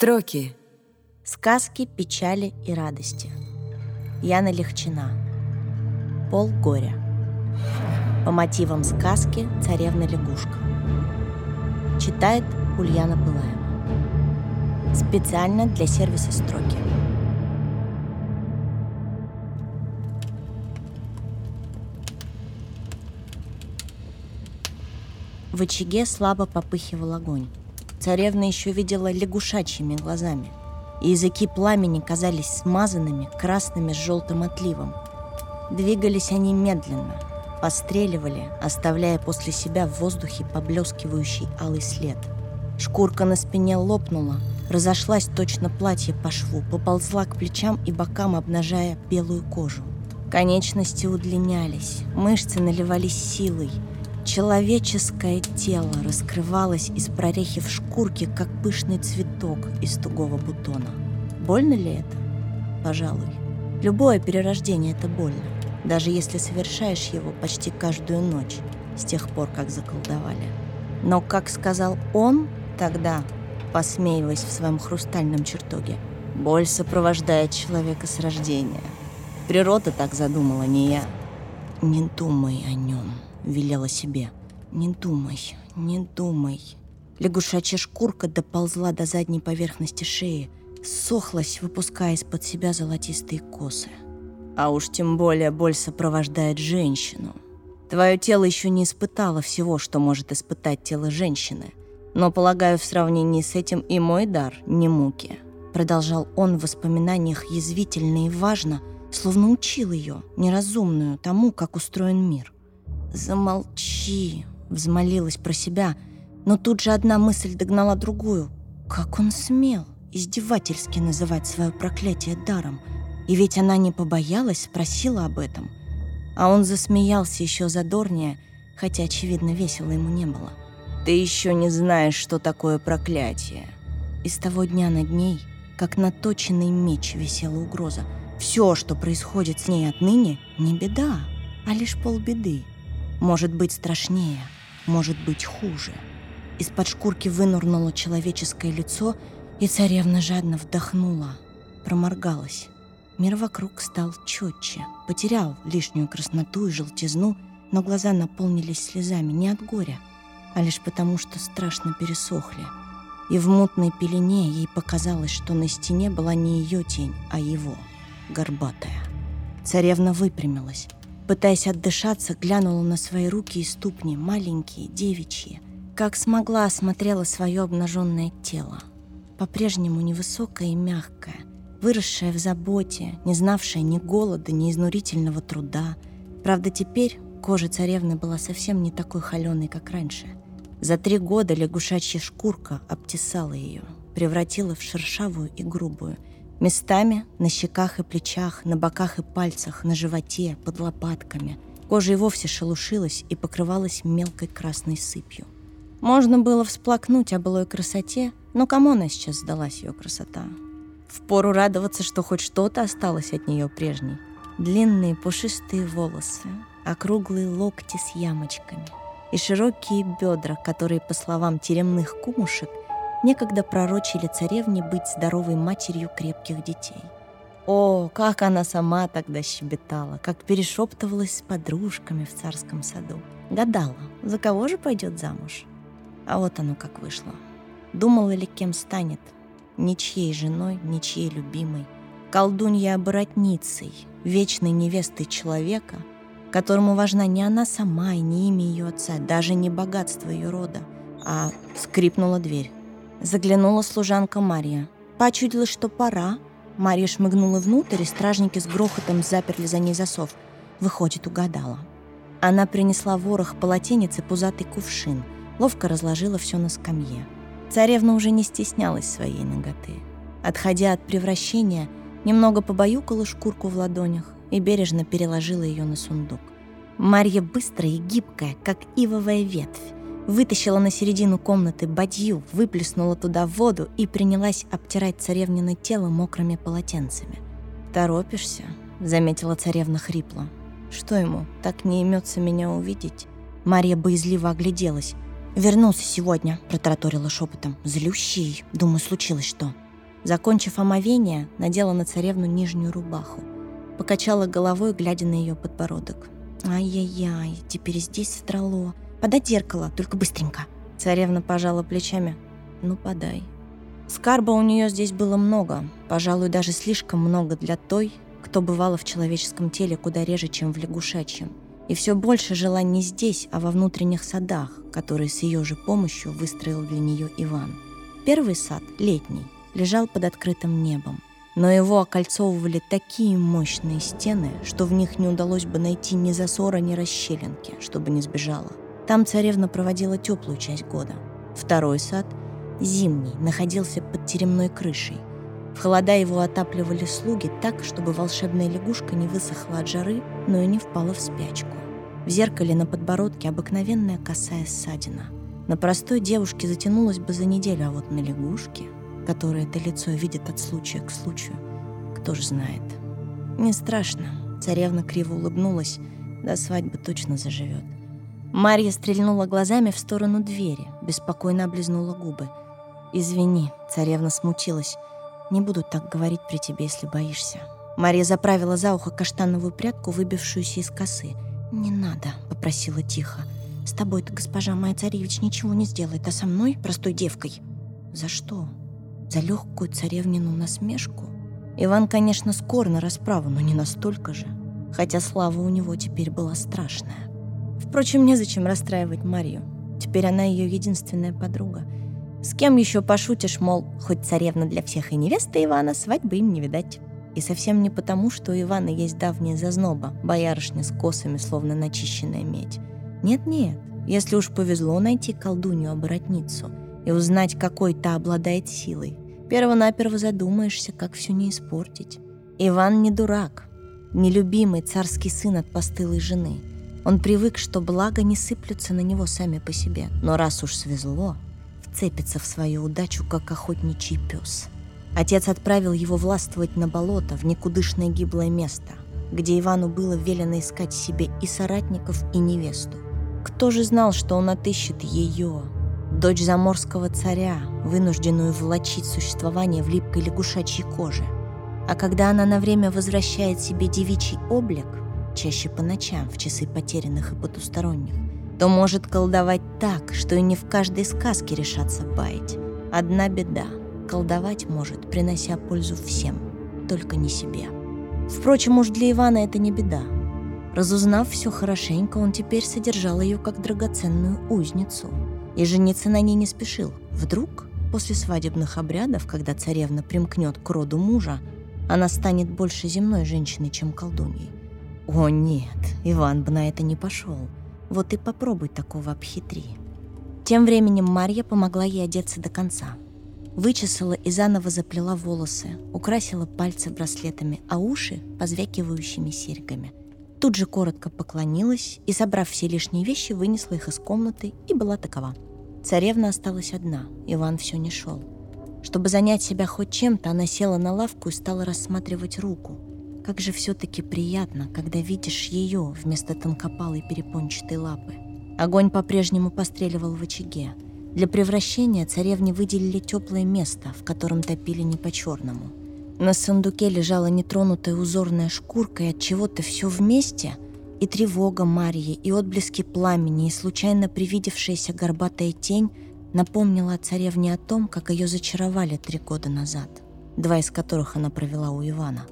Строки. Сказки печали и радости. Яна Легчина. Пол горя. По мотивам сказки «Царевна-лягушка». Читает Ульяна Пылаева. Специально для сервиса «Строки». В очаге слабо попыхивал огонь. Царевна еще видела лягушачьими глазами, и языки пламени казались смазанными, красными с желтым отливом. Двигались они медленно, постреливали, оставляя после себя в воздухе поблескивающий алый след. Шкурка на спине лопнула, разошлась точно платье по шву, поползла к плечам и бокам, обнажая белую кожу. Конечности удлинялись, мышцы наливались силой — Человеческое тело раскрывалось из прорехи в шкурке, как пышный цветок из тугого бутона. Больно ли это? Пожалуй. Любое перерождение — это больно, даже если совершаешь его почти каждую ночь, с тех пор, как заколдовали. Но, как сказал он тогда, посмеиваясь в своем хрустальном чертоге, боль сопровождает человека с рождения. Природа так задумала, не я. Не думай о нем велела себе. «Не думай, не думай». Лягушачья шкурка доползла до задней поверхности шеи, сохлась, выпуская из-под себя золотистые косы. А уж тем более боль сопровождает женщину. Твое тело еще не испытало всего, что может испытать тело женщины. Но, полагаю, в сравнении с этим и мой дар не муки. Продолжал он в воспоминаниях язвительно и важно, словно учил ее, неразумную, тому, как устроен мир. «Замолчи!» — взмолилась про себя, но тут же одна мысль догнала другую. Как он смел издевательски называть свое проклятие даром? И ведь она не побоялась, спросила об этом. А он засмеялся еще задорнее, хотя, очевидно, весело ему не было. «Ты еще не знаешь, что такое проклятие!» И с того дня над ней, как наточенный меч, висела угроза. Все, что происходит с ней отныне, не беда, а лишь полбеды. Может быть страшнее, может быть хуже. Из-под шкурки вынурнуло человеческое лицо, и царевна жадно вдохнула, проморгалась. Мир вокруг стал четче, потерял лишнюю красноту и желтизну, но глаза наполнились слезами не от горя, а лишь потому, что страшно пересохли. И в мутной пелене ей показалось, что на стене была не ее тень, а его, горбатая. Царевна выпрямилась. Пытаясь отдышаться, глянула на свои руки и ступни, маленькие, девичьи. Как смогла, осмотрела свое обнаженное тело. По-прежнему невысокое и мягкое, выросшее в заботе, не знавшее ни голода, ни изнурительного труда. Правда, теперь кожа царевны была совсем не такой холеной, как раньше. За три года лягушачья шкурка обтесала ее, превратила в шершавую и грубую – Местами на щеках и плечах, на боках и пальцах, на животе, под лопатками. Кожа и вовсе шелушилась и покрывалась мелкой красной сыпью. Можно было всплакнуть о былой красоте, но кому она сейчас сдалась, ее красота? Впору радоваться, что хоть что-то осталось от нее прежней. Длинные пушистые волосы, округлые локти с ямочками и широкие бедра, которые, по словам теремных кумушек, некогда пророчили царевне быть здоровой матерью крепких детей. О, как она сама тогда щебетала, как перешептывалась с подружками в царском саду. Гадала, за кого же пойдет замуж. А вот оно как вышло. Думала ли, кем станет? Ничьей женой, ничьей любимой. Колдунья-оборотницей, вечной невестой человека, которому важна не она сама и не имя ее отца, даже не богатство ее рода, а скрипнула дверь. Заглянула служанка Мария. Почудилось, что пора. Мария шмыгнула внутрь, и стражники с грохотом заперли за ней засов. Выходит, угадала. Она принесла ворох полотенец и пузатый кувшин, ловко разложила все на скамье. Царевна уже не стеснялась своей ноготы. Отходя от превращения, немного побаюкала шкурку в ладонях и бережно переложила ее на сундук. Марья быстрая и гибкая, как ивовая ветвь, вытащила на середину комнаты бадью, выплеснула туда воду и принялась обтирать царевнино тело мокрыми полотенцами. «Торопишься?» — заметила царевна хрипло. «Что ему, так не имется меня увидеть?» Мария боязливо огляделась. «Вернулся сегодня», — протараторила шепотом. «Злющий. Думаю, случилось что». Закончив омовение, надела на царевну нижнюю рубаху. Покачала головой, глядя на ее подбородок. «Ай-яй-яй, теперь здесь содрало. Подай зеркало, только быстренько». Царевна пожала плечами. «Ну, подай». Скарба у нее здесь было много, пожалуй, даже слишком много для той, кто бывала в человеческом теле куда реже, чем в лягушачьем. И все больше жила не здесь, а во внутренних садах, которые с ее же помощью выстроил для нее Иван. Первый сад, летний, лежал под открытым небом, но его окольцовывали такие мощные стены, что в них не удалось бы найти ни засора, ни расщелинки, чтобы не сбежала. Там царевна проводила теплую часть года. Второй сад, зимний, находился под теремной крышей. В холода его отапливали слуги так, чтобы волшебная лягушка не высохла от жары, но и не впала в спячку. В зеркале на подбородке обыкновенная косая ссадина. На простой девушке затянулась бы за неделю, а вот на лягушке которое это лицо видит от случая к случаю. Кто ж знает. Не страшно. Царевна криво улыбнулась. До свадьбы точно заживет. Марья стрельнула глазами в сторону двери, беспокойно облизнула губы. «Извини», — царевна смутилась. «Не буду так говорить при тебе, если боишься». Марья заправила за ухо каштановую прядку, выбившуюся из косы. «Не надо», — попросила тихо. «С тобой-то госпожа моя царевич ничего не сделает, а со мной, простой девкой». «За что?» за легкую царевнину насмешку. Иван, конечно, скор на расправу, но не настолько же, хотя слава у него теперь была страшная. Впрочем, незачем расстраивать Марию. Теперь она ее единственная подруга. С кем еще пошутишь, мол, хоть царевна для всех и невеста Ивана, свадьбы им не видать. И совсем не потому, что у Ивана есть давняя зазноба, боярышня с косами, словно начищенная медь. Нет-нет, если уж повезло найти колдунью-оборотницу и узнать, какой та обладает силой, Первонаперво задумаешься, как все не испортить. Иван не дурак, нелюбимый царский сын от постылой жены. Он привык, что блага не сыплются на него сами по себе, но раз уж свезло, вцепится в свою удачу, как охотничий пес. Отец отправил его властвовать на болото, в никудышное гиблое место, где Ивану было велено искать себе и соратников, и невесту. Кто же знал, что он отыщет ее, дочь заморского царя, вынужденную влачить существование в липкой лягушачьей коже. А когда она на время возвращает себе девичий облик, чаще по ночам, в часы потерянных и потусторонних, то может колдовать так, что и не в каждой сказке решаться баять. Одна беда — колдовать может, принося пользу всем, только не себе. Впрочем, уж для Ивана это не беда. Разузнав все хорошенько, он теперь содержал ее как драгоценную узницу — и жениться на ней не спешил. Вдруг, после свадебных обрядов, когда царевна примкнет к роду мужа, она станет больше земной женщиной, чем колдуньей. О нет, Иван бы на это не пошел. Вот и попробуй такого обхитри. Тем временем Марья помогла ей одеться до конца. Вычесала и заново заплела волосы, украсила пальцы браслетами, а уши — позвякивающими серьгами — Тут же коротко поклонилась и, собрав все лишние вещи, вынесла их из комнаты и была такова. Царевна осталась одна, Иван все не шел. Чтобы занять себя хоть чем-то, она села на лавку и стала рассматривать руку. Как же все-таки приятно, когда видишь ее вместо тонкопалой перепончатой лапы. Огонь по-прежнему постреливал в очаге. Для превращения царевне выделили теплое место, в котором топили не по-черному – на сундуке лежала нетронутая узорная шкурка, и от чего-то все вместе и тревога Марьи, и отблески пламени, и случайно привидевшаяся горбатая тень напомнила царевне о том, как ее зачаровали три года назад, два из которых она провела у Ивана.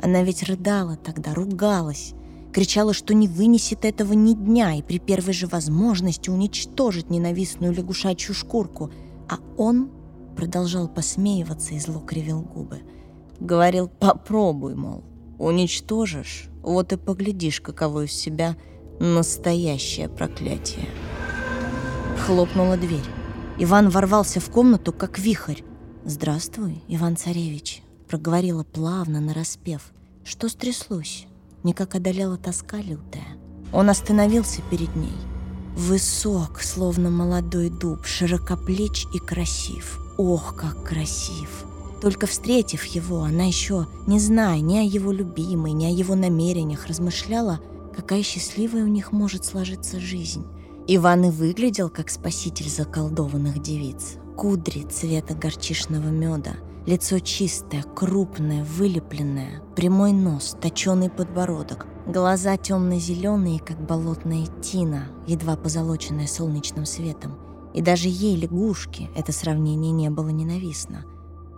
Она ведь рыдала тогда, ругалась, кричала, что не вынесет этого ни дня и при первой же возможности уничтожит ненавистную лягушачью шкурку, а он продолжал посмеиваться и зло кривил губы – Говорил, попробуй, мол, уничтожишь, вот и поглядишь, каково из себя настоящее проклятие. Хлопнула дверь. Иван ворвался в комнату, как вихрь. «Здравствуй, Иван-царевич», — проговорила плавно, нараспев. «Что стряслось?» Никак одолела тоска лютая. Он остановился перед ней. Высок, словно молодой дуб, широкоплеч и красив. Ох, как красив! Только встретив его, она еще, не зная ни о его любимой, ни о его намерениях, размышляла, какая счастливая у них может сложиться жизнь. Иван и выглядел как спаситель заколдованных девиц. Кудри цвета горчишного меда, Лицо чистое, крупное, вылепленное, прямой нос, точеный подбородок, глаза темно-зеленые, как болотная тина, едва позолоченная солнечным светом. И даже ей, лягушке, это сравнение не было ненавистно.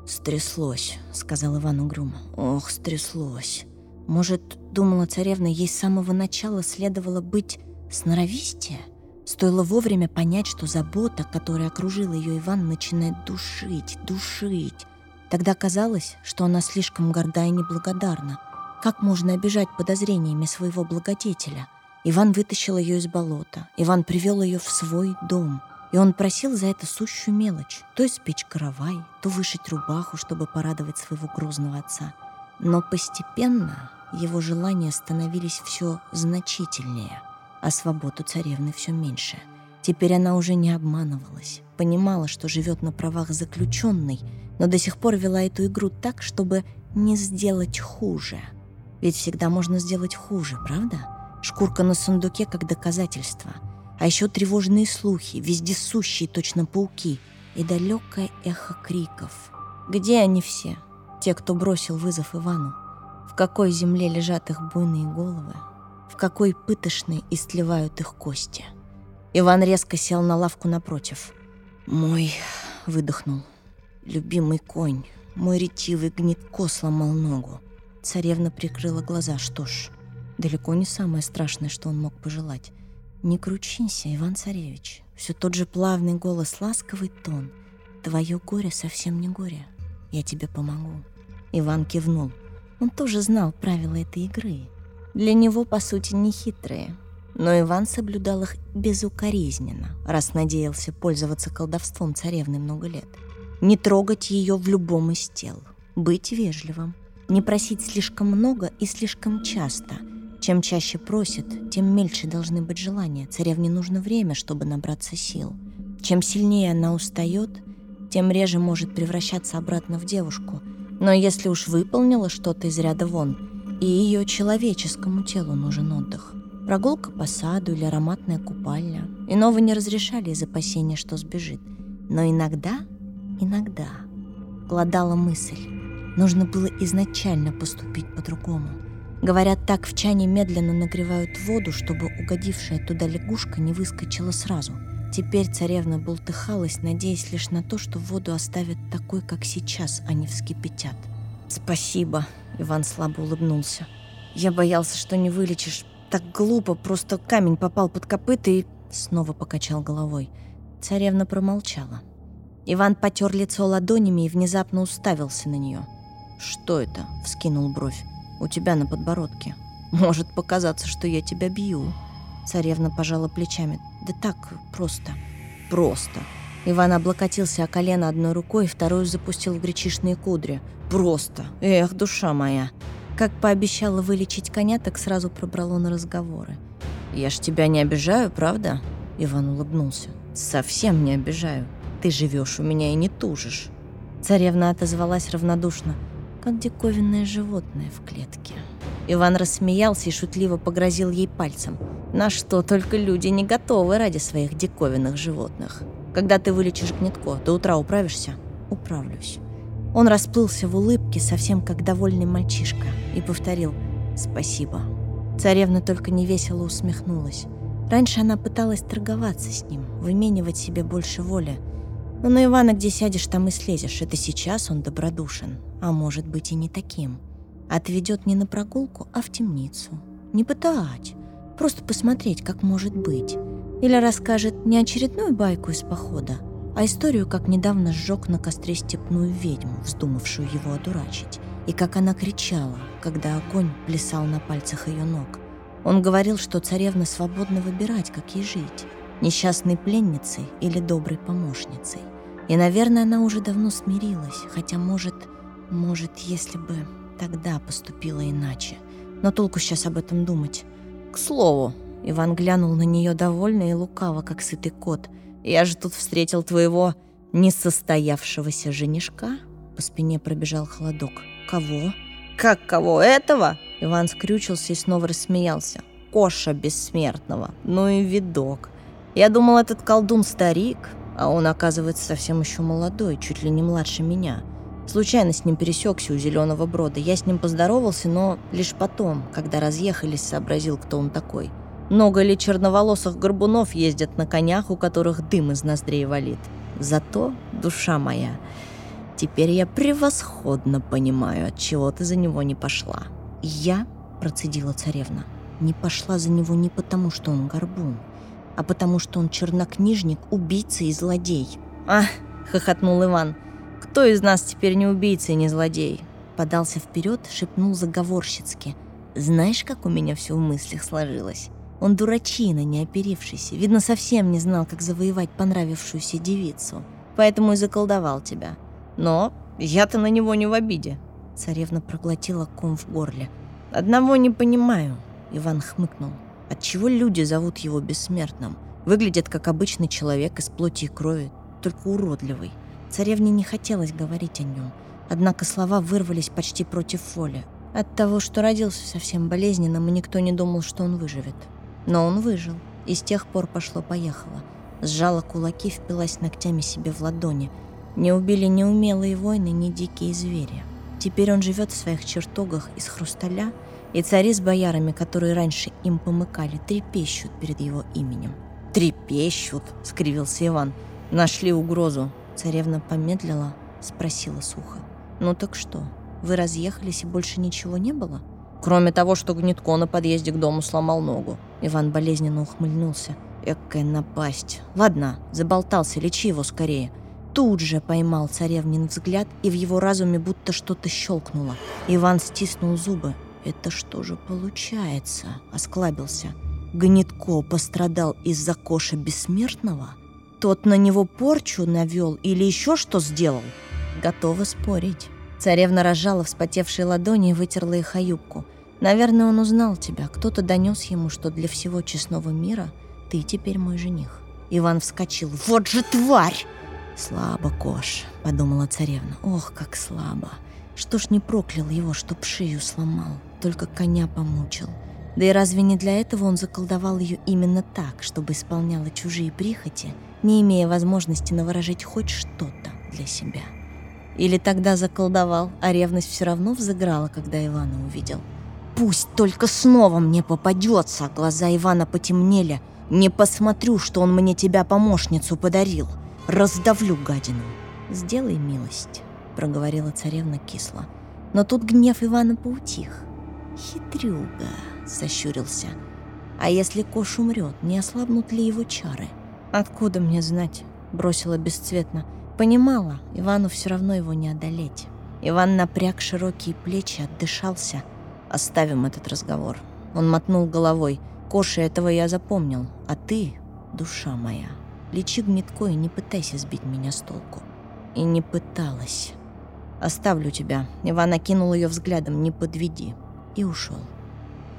«Стряслось», — сказал Иван угрюмо. «Ох, стряслось». Может, думала царевна, ей с самого начала следовало быть сноровистее? Стоило вовремя понять, что забота, которая окружила ее Иван, начинает душить, душить. Тогда казалось, что она слишком горда и неблагодарна. Как можно обижать подозрениями своего благодетеля? Иван вытащил ее из болота. Иван привел ее в свой дом. И он просил за это сущую мелочь. То испечь каравай, то вышить рубаху, чтобы порадовать своего грозного отца. Но постепенно его желания становились все значительнее, а свободу царевны все меньше. Теперь она уже не обманывалась, понимала, что живет на правах заключенной, но до сих пор вела эту игру так, чтобы не сделать хуже. Ведь всегда можно сделать хуже, правда? Шкурка на сундуке как доказательство. А еще тревожные слухи, вездесущие точно пауки и далекое эхо криков. Где они все? Те, кто бросил вызов Ивану? В какой земле лежат их буйные головы? В какой пытошной истлевают их кости? Иван резко сел на лавку напротив. «Мой...» — выдохнул. Любимый конь, мой ретивый гнетко сломал ногу. Царевна прикрыла глаза. Что ж, далеко не самое страшное, что он мог пожелать. Не кручинься, Иван Царевич. Все тот же плавный голос, ласковый тон. Твое горе совсем не горе. Я тебе помогу. Иван кивнул. Он тоже знал правила этой игры. Для него, по сути, не хитрые. Но Иван соблюдал их безукоризненно, раз надеялся пользоваться колдовством царевны много лет — не трогать ее в любом из тел. Быть вежливым. Не просить слишком много и слишком часто. Чем чаще просит, тем мельче должны быть желания. Царевне нужно время, чтобы набраться сил. Чем сильнее она устает, тем реже может превращаться обратно в девушку. Но если уж выполнила что-то из ряда вон, и ее человеческому телу нужен отдых. Прогулка по саду или ароматная купальня. Иного не разрешали из опасения, что сбежит. Но иногда Иногда гладала мысль. Нужно было изначально поступить по-другому. Говорят, так в чане медленно нагревают воду, чтобы угодившая туда лягушка не выскочила сразу. Теперь царевна бултыхалась, надеясь лишь на то, что воду оставят такой, как сейчас, а не вскипятят. «Спасибо», — Иван слабо улыбнулся. «Я боялся, что не вылечишь. Так глупо, просто камень попал под копыта и...» Снова покачал головой. Царевна промолчала. Иван потер лицо ладонями и внезапно уставился на нее. «Что это?» — вскинул бровь. «У тебя на подбородке. Может показаться, что я тебя бью». Царевна пожала плечами. «Да так, просто». «Просто». Иван облокотился о колено одной рукой, вторую запустил в гречишные кудри. «Просто! Эх, душа моя!» Как пообещала вылечить коня, так сразу пробрало на разговоры. «Я ж тебя не обижаю, правда?» Иван улыбнулся. «Совсем не обижаю. Ты живешь у меня и не тужишь. Царевна отозвалась равнодушно, как диковинное животное в клетке. Иван рассмеялся и шутливо погрозил ей пальцем. На что только люди не готовы ради своих диковинных животных. Когда ты вылечишь гнетко, до утра управишься? Управлюсь. Он расплылся в улыбке, совсем как довольный мальчишка, и повторил «Спасибо». Царевна только невесело усмехнулась. Раньше она пыталась торговаться с ним, выменивать себе больше воли, но на Ивана где сядешь, там и слезешь. Это сейчас он добродушен, а может быть и не таким. Отведет не на прогулку, а в темницу. Не пытать, просто посмотреть, как может быть. Или расскажет не очередную байку из похода, а историю, как недавно сжег на костре степную ведьму, вздумавшую его одурачить, и как она кричала, когда огонь плясал на пальцах ее ног. Он говорил, что царевна свободна выбирать, как ей жить несчастной пленницей или доброй помощницей. И, наверное, она уже давно смирилась, хотя, может, может, если бы тогда поступила иначе. Но толку сейчас об этом думать. К слову, Иван глянул на нее довольно и лукаво, как сытый кот. «Я же тут встретил твоего несостоявшегося женишка?» По спине пробежал холодок. «Кого?» «Как кого? Этого?» Иван скрючился и снова рассмеялся. «Коша бессмертного. Ну и видок. Я думал, этот колдун старик, а он, оказывается, совсем еще молодой, чуть ли не младше меня. Случайно с ним пересекся у Зеленого Брода. Я с ним поздоровался, но лишь потом, когда разъехались, сообразил, кто он такой. Много ли черноволосых горбунов ездят на конях, у которых дым из ноздрей валит? Зато, душа моя, теперь я превосходно понимаю, от чего ты за него не пошла. Я, процедила царевна, не пошла за него не потому, что он горбун, а потому, что он чернокнижник, убийца и злодей. «А!» — хохотнул Иван. «Кто из нас теперь не убийца и не злодей?» Подался вперед, шепнул заговорщицки. «Знаешь, как у меня все в мыслях сложилось? Он дурачина, не оперившийся. Видно, совсем не знал, как завоевать понравившуюся девицу. Поэтому и заколдовал тебя. Но я-то на него не в обиде. Царевна проглотила ком в горле. «Одного не понимаю», — Иван хмыкнул. «Отчего люди зовут его бессмертным? Выглядит как обычный человек из плоти и крови, только уродливый». Царевне не хотелось говорить о нем, однако слова вырвались почти против воли. От того, что родился совсем болезненным, и никто не думал, что он выживет. Но он выжил, и с тех пор пошло-поехало. Сжала кулаки, впилась ногтями себе в ладони. Не убили ни умелые воины, ни дикие звери. Теперь он живет в своих чертогах из хрусталя, и цари с боярами, которые раньше им помыкали, трепещут перед его именем. «Трепещут!» — скривился Иван. «Нашли угрозу!» Царевна помедлила, спросила сухо. «Ну так что, вы разъехались и больше ничего не было?» Кроме того, что Гнетко на подъезде к дому сломал ногу. Иван болезненно ухмыльнулся. Экая напасть. Ладно, заболтался, лечи его скорее. Тут же поймал царевнин взгляд, и в его разуме будто что-то щелкнуло. Иван стиснул зубы. «Это что же получается?» — осклабился. Гнетко пострадал из-за Коша Бессмертного? Тот на него порчу навел или еще что сделал? Готова спорить. Царевна разжала вспотевшие ладони и вытерла их о юбку. Наверное, он узнал тебя. Кто-то донес ему, что для всего честного мира ты теперь мой жених. Иван вскочил. «Вот же тварь!» «Слабо, Кош», — подумала царевна. «Ох, как слабо! Что ж не проклял его, чтоб шею сломал, только коня помучил. Да и разве не для этого он заколдовал ее именно так, чтобы исполняла чужие прихоти, не имея возможности наворожить хоть что-то для себя?» Или тогда заколдовал, а ревность все равно взыграла, когда Ивана увидел. «Пусть только снова мне попадется!» Глаза Ивана потемнели. «Не посмотрю, что он мне тебя помощницу подарил. Раздавлю гадину!» «Сделай милость», — проговорила царевна кисло. Но тут гнев Ивана поутих. «Хитрюга», — сощурился. «А если Кош умрет, не ослабнут ли его чары?» «Откуда мне знать?» — бросила бесцветно. Понимала, Ивану все равно его не одолеть. Иван напряг широкие плечи, отдышался. «Оставим этот разговор». Он мотнул головой. «Коша, этого я запомнил. А ты, душа моя, лечи гнетко и не пытайся сбить меня с толку». И не пыталась. «Оставлю тебя». Иван окинул ее взглядом. «Не подведи». И ушел.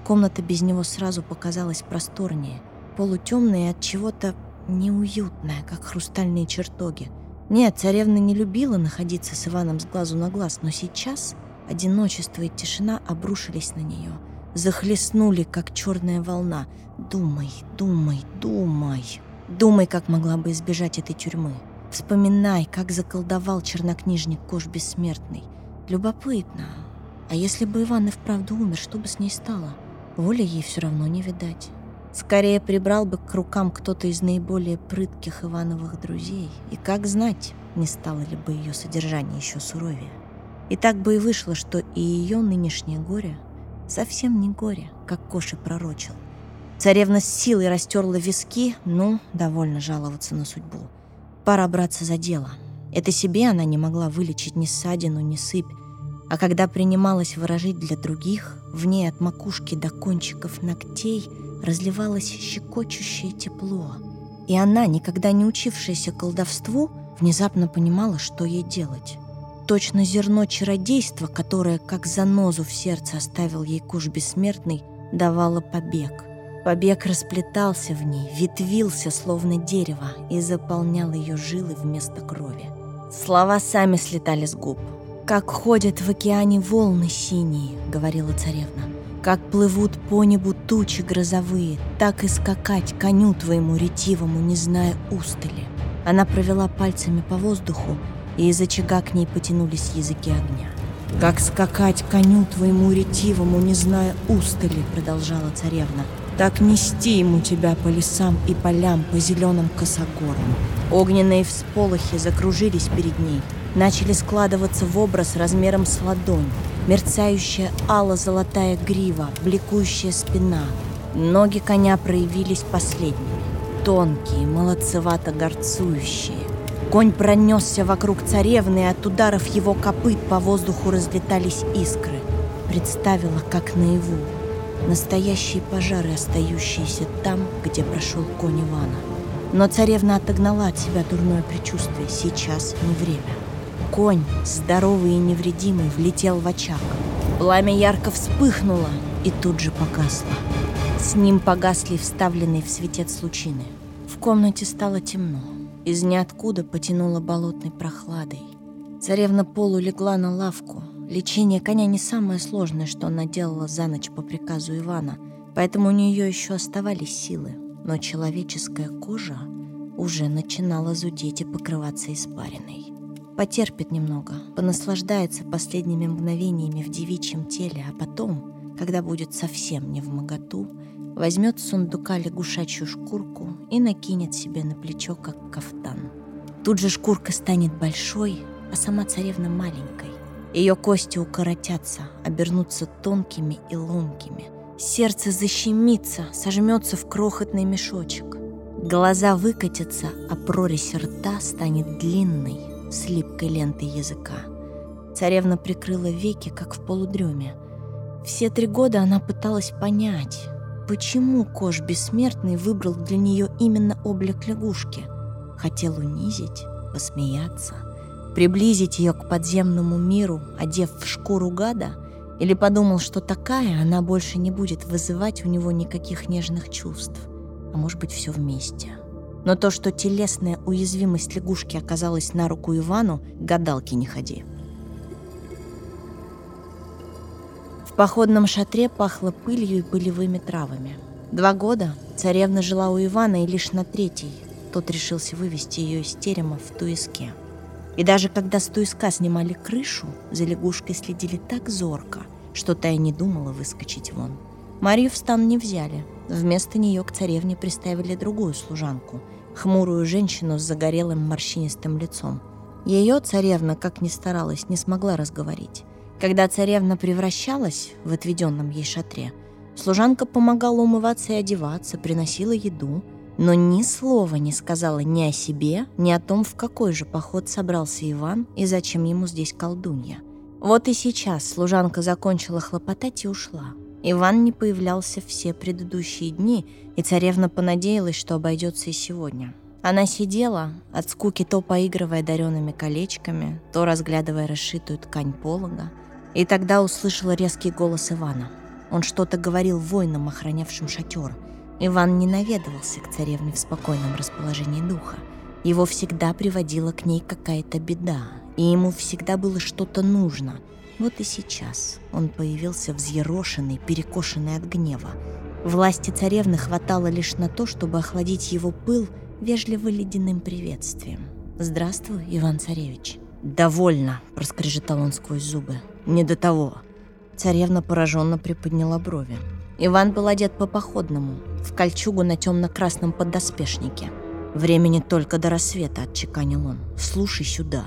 Комната без него сразу показалась просторнее, полутемная и от чего-то неуютная, как хрустальные чертоги – нет, царевна не любила находиться с Иваном с глазу на глаз, но сейчас одиночество и тишина обрушились на нее, захлестнули, как черная волна. «Думай, думай, думай, думай, как могла бы избежать этой тюрьмы. Вспоминай, как заколдовал чернокнижник Кош Бессмертный. Любопытно. А если бы Иван и вправду умер, что бы с ней стало? Воля ей все равно не видать». Скорее прибрал бы к рукам кто-то из наиболее прытких Ивановых друзей, и как знать, не стало ли бы ее содержание еще суровее. И так бы и вышло, что и ее нынешнее горе совсем не горе, как Коша пророчил. Царевна с силой растерла виски, ну, довольно жаловаться на судьбу. Пора браться за дело. Это себе она не могла вылечить ни ссадину, ни сыпь, а когда принималась выражить для других, в ней от макушки до кончиков ногтей – разливалось щекочущее тепло, и она, никогда не учившаяся колдовству, внезапно понимала, что ей делать. Точно зерно чародейства, которое, как занозу в сердце оставил ей куш бессмертный, давало побег. Побег расплетался в ней, ветвился, словно дерево, и заполнял ее жилы вместо крови. Слова сами слетали с губ. «Как ходят в океане волны синие», — говорила царевна. Как плывут по небу тучи грозовые, так и скакать коню твоему ретивому, не зная устали. Она провела пальцами по воздуху, и из очага к ней потянулись языки огня. «Как скакать коню твоему ретивому, не зная устали», — продолжала царевна, «так нести ему тебя по лесам и полям, по зеленым косогорам». Огненные всполохи закружились перед ней, начали складываться в образ размером с ладонь, мерцающая ало-золотая грива, бликующая спина. Ноги коня проявились последними, тонкие, молодцевато горцующие. Конь пронесся вокруг царевны, и от ударов его копыт по воздуху разлетались искры. Представила, как наяву. Настоящие пожары, остающиеся там, где прошел конь Ивана. Но царевна отогнала от себя дурное предчувствие. Сейчас не время. Конь, здоровый и невредимый, влетел в очаг. Пламя ярко вспыхнуло и тут же погасло. С ним погасли вставленные в светец лучины. В комнате стало темно. Из ниоткуда потянуло болотной прохладой. Царевна Полу легла на лавку. Лечение коня не самое сложное, что она делала за ночь по приказу Ивана, поэтому у нее еще оставались силы. Но человеческая кожа уже начинала зудеть и покрываться испариной. Потерпит немного, понаслаждается последними мгновениями в девичьем теле, а потом, когда будет совсем не в моготу, возьмет с сундука лягушачью шкурку и накинет себе на плечо, как кафтан. Тут же шкурка станет большой, а сама царевна маленькой. Ее кости укоротятся, обернутся тонкими и ломкими. Сердце защемится, сожмется в крохотный мешочек. Глаза выкатятся, а прорезь рта станет длинной, с липкой лентой языка. Царевна прикрыла веки, как в полудреме. Все три года она пыталась понять, Почему Кош Бессмертный выбрал для нее именно облик лягушки? Хотел унизить, посмеяться, приблизить ее к подземному миру, одев в шкуру гада? Или подумал, что такая она больше не будет вызывать у него никаких нежных чувств? А может быть, все вместе? Но то, что телесная уязвимость лягушки оказалась на руку Ивану, гадалки не ходи. походном шатре пахло пылью и пылевыми травами. Два года царевна жила у Ивана, и лишь на третий тот решился вывести ее из терема в Туиске. И даже когда с Туиска снимали крышу, за лягушкой следили так зорко, что та и не думала выскочить вон. Марию в стан не взяли. Вместо нее к царевне приставили другую служанку, хмурую женщину с загорелым морщинистым лицом. Ее царевна, как ни старалась, не смогла разговорить. Когда царевна превращалась в отведенном ей шатре, служанка помогала умываться и одеваться, приносила еду, но ни слова не сказала ни о себе, ни о том, в какой же поход собрался Иван и зачем ему здесь колдунья. Вот и сейчас служанка закончила хлопотать и ушла. Иван не появлялся все предыдущие дни, и царевна понадеялась, что обойдется и сегодня. Она сидела, от скуки то поигрывая даренными колечками, то разглядывая расшитую ткань полога, и тогда услышала резкий голос Ивана. Он что-то говорил воинам, охранявшим шатер. Иван не наведывался к царевне в спокойном расположении духа. Его всегда приводила к ней какая-то беда, и ему всегда было что-то нужно. Вот и сейчас он появился взъерошенный, перекошенный от гнева. Власти царевны хватало лишь на то, чтобы охладить его пыл вежливо ледяным приветствием. «Здравствуй, Иван-царевич». «Довольно», — проскрежетал он сквозь зубы. «Не до того». Царевна пораженно приподняла брови. Иван был одет по-походному, в кольчугу на темно-красном поддоспешнике. «Времени только до рассвета», — отчеканил он. «Слушай сюда.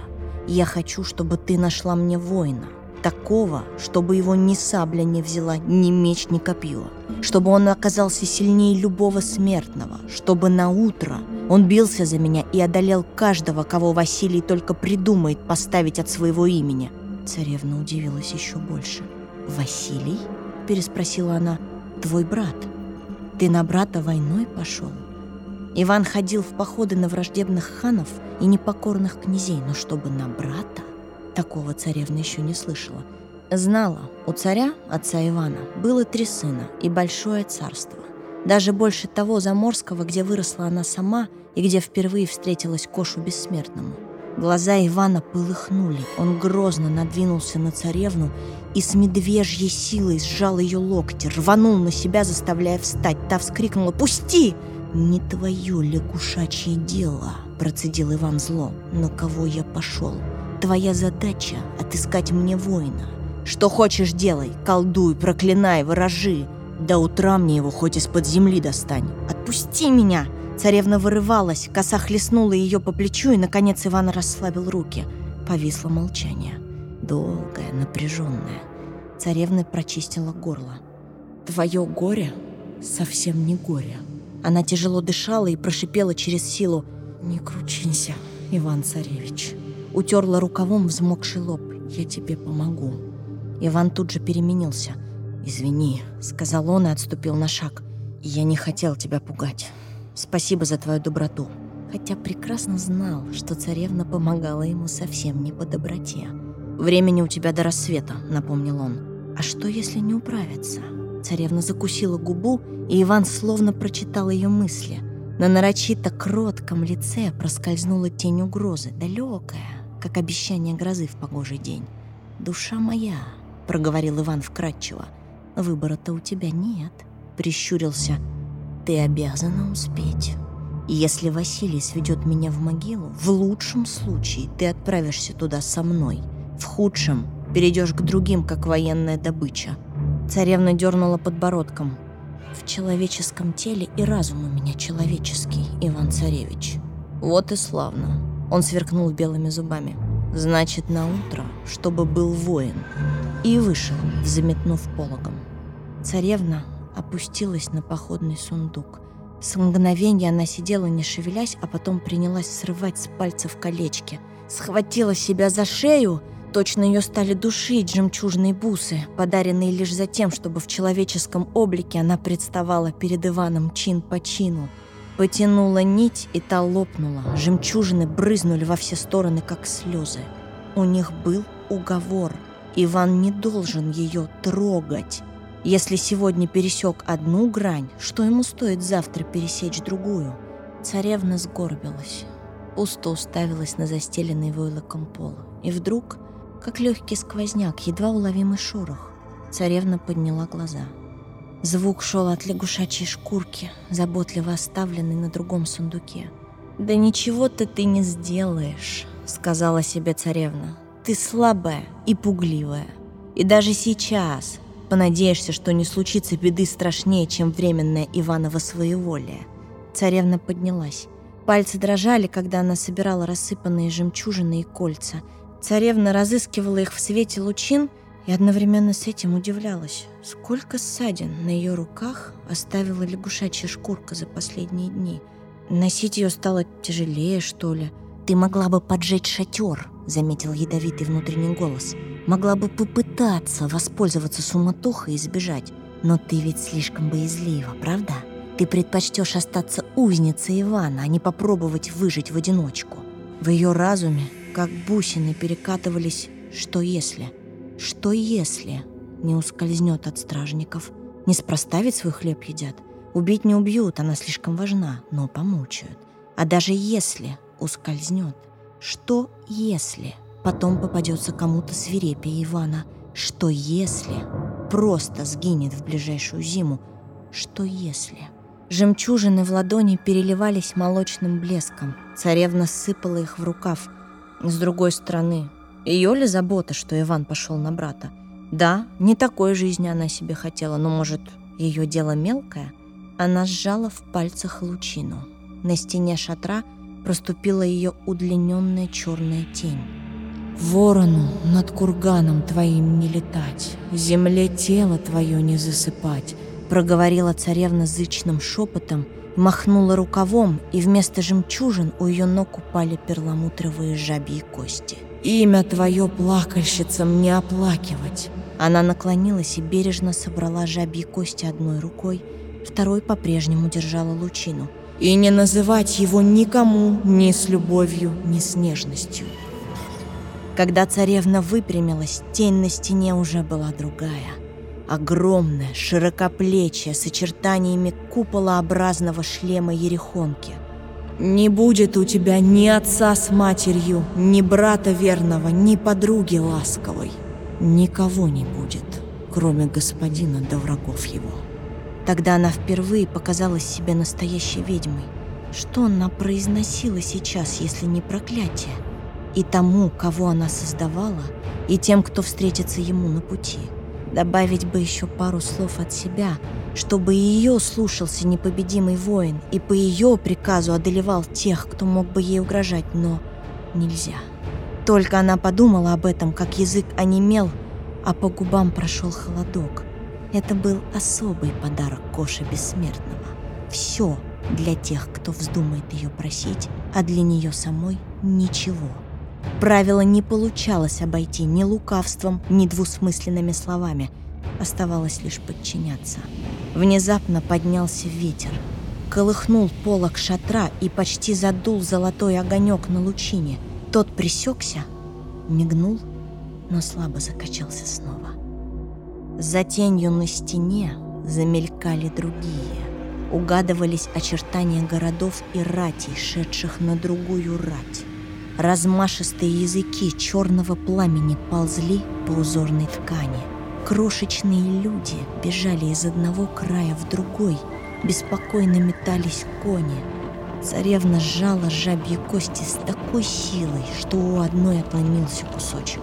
Я хочу, чтобы ты нашла мне воина, такого, чтобы его ни сабля не взяла, ни меч, ни копье, чтобы он оказался сильнее любого смертного, чтобы на утро он бился за меня и одолел каждого, кого Василий только придумает поставить от своего имени. Царевна удивилась еще больше. «Василий?» – переспросила она. «Твой брат. Ты на брата войной пошел?» Иван ходил в походы на враждебных ханов и непокорных князей, но чтобы на брата? Такого царевна еще не слышала. Знала, у царя, отца Ивана, было три сына и большое царство. Даже больше того заморского, где выросла она сама и где впервые встретилась Кошу Бессмертному. Глаза Ивана полыхнули, он грозно надвинулся на царевну и с медвежьей силой сжал ее локти, рванул на себя, заставляя встать. Та вскрикнула «Пусти!» «Не твое лягушачье дело», — процедил Иван зло. «На кого я пошел? Твоя задача — отыскать мне воина. Что хочешь делай, колдуй, проклинай, выражи. До утра мне его хоть из-под земли достань. Отпусти меня!» Царевна вырывалась, коса хлестнула ее по плечу, и, наконец, Иван расслабил руки. Повисло молчание. Долгое, напряженное. Царевна прочистила горло. «Твое горе совсем не горе». Она тяжело дышала и прошипела через силу. «Не кручинься, Иван-царевич». Утерла рукавом взмокший лоб. «Я тебе помогу». Иван тут же переменился. «Извини», — сказал он и отступил на шаг. «Я не хотел тебя пугать. Спасибо за твою доброту». Хотя прекрасно знал, что царевна помогала ему совсем не по доброте. «Времени у тебя до рассвета», — напомнил он. «А что, если не управиться?» Царевна закусила губу, и Иван словно прочитал ее мысли. На нарочито кротком лице проскользнула тень угрозы, далекая, как обещание грозы в погожий день. «Душа моя», — проговорил Иван вкратчиво, — «выбора-то у тебя нет», — прищурился. «Ты обязана успеть. Если Василий сведет меня в могилу, в лучшем случае ты отправишься туда со мной, в худшем перейдешь к другим, как военная добыча». Царевна дернула подбородком. «В человеческом теле и разум у меня человеческий, Иван-царевич». «Вот и славно», — он сверкнул белыми зубами. «Значит, на утро, чтобы был воин». И вышел, заметнув пологом. Царевна опустилась на походный сундук. С мгновения она сидела, не шевелясь, а потом принялась срывать с пальцев колечки. Схватила себя за шею — Точно ее стали душить жемчужные бусы, подаренные лишь за тем, чтобы в человеческом облике она представала перед Иваном чин по чину. Потянула нить, и та лопнула. Жемчужины брызнули во все стороны, как слезы. У них был уговор. Иван не должен ее трогать. Если сегодня пересек одну грань, что ему стоит завтра пересечь другую? Царевна сгорбилась. Пусто уставилась на застеленный войлоком пол. И вдруг как легкий сквозняк, едва уловимый шорох. Царевна подняла глаза. Звук шел от лягушачьей шкурки, заботливо оставленной на другом сундуке. «Да ничего-то ты не сделаешь», — сказала себе царевна. «Ты слабая и пугливая. И даже сейчас понадеешься, что не случится беды страшнее, чем временное Иваново своеволие». Царевна поднялась. Пальцы дрожали, когда она собирала рассыпанные жемчужины и кольца — Царевна разыскивала их в свете лучин и одновременно с этим удивлялась, сколько ссадин на ее руках оставила лягушачья шкурка за последние дни. Носить ее стало тяжелее, что ли. «Ты могла бы поджечь шатер», — заметил ядовитый внутренний голос. «Могла бы попытаться воспользоваться суматохой и сбежать. Но ты ведь слишком боязлива, правда? Ты предпочтешь остаться узницей Ивана, а не попробовать выжить в одиночку». В ее разуме как бусины перекатывались «что если?», «что если?» не ускользнет от стражников. Неспроста ведь свой хлеб едят. Убить не убьют, она слишком важна, но помучают. А даже если ускользнет, что если потом попадется кому-то свирепее Ивана? Что если просто сгинет в ближайшую зиму? Что если... Жемчужины в ладони переливались молочным блеском. Царевна сыпала их в рукав — с другой стороны, ее ли забота, что Иван пошел на брата? Да, не такой жизни она себе хотела, но, может, ее дело мелкое? Она сжала в пальцах лучину. На стене шатра проступила ее удлиненная черная тень. «Ворону над курганом твоим не летать, земле тело твое не засыпать», проговорила царевна зычным шепотом – махнула рукавом, и вместо жемчужин у ее ног упали перламутровые жабьи кости. «Имя твое плакальщицам не оплакивать!» Она наклонилась и бережно собрала жабьи кости одной рукой, второй по-прежнему держала лучину. «И не называть его никому ни с любовью, ни с нежностью!» Когда царевна выпрямилась, тень на стене уже была другая — Огромная, широкоплечья, с очертаниями куполообразного шлема ерехонки. «Не будет у тебя ни отца с матерью, ни брата верного, ни подруги ласковой. Никого не будет, кроме господина до врагов его». Тогда она впервые показалась себе настоящей ведьмой. Что она произносила сейчас, если не проклятие? и тому, кого она создавала, и тем, кто встретится ему на пути. Добавить бы еще пару слов от себя, чтобы ее слушался непобедимый воин и по ее приказу одолевал тех, кто мог бы ей угрожать, но нельзя. Только она подумала об этом, как язык онемел, а по губам прошел холодок. Это был особый подарок Коша Бессмертного. Все для тех, кто вздумает ее просить, а для нее самой ничего. Правило не получалось обойти ни лукавством, ни двусмысленными словами. Оставалось лишь подчиняться. Внезапно поднялся ветер. Колыхнул полок шатра и почти задул золотой огонек на лучине. Тот присекся, мигнул, но слабо закачался снова. За тенью на стене замелькали другие. Угадывались очертания городов и ратей, шедших на другую рать. Размашистые языки черного пламени ползли по узорной ткани. Крошечные люди бежали из одного края в другой, беспокойно метались кони. Царевна сжала жабьи кости с такой силой, что у одной отломился кусочек.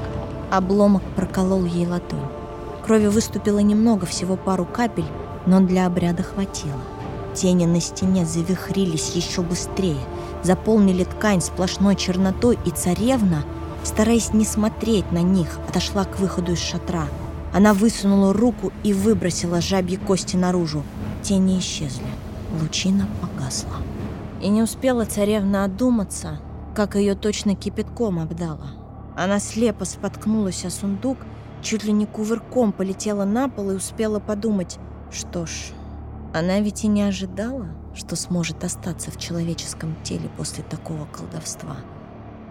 Обломок проколол ей ладонь. Крови выступило немного, всего пару капель, но для обряда хватило. Тени на стене завихрились еще быстрее — заполнили ткань сплошной чернотой, и царевна, стараясь не смотреть на них, отошла к выходу из шатра. Она высунула руку и выбросила жабьи кости наружу. Тени исчезли. Лучина погасла. И не успела царевна одуматься, как ее точно кипятком обдала. Она слепо споткнулась о сундук, чуть ли не кувырком полетела на пол и успела подумать, что ж, она ведь и не ожидала, что сможет остаться в человеческом теле после такого колдовства.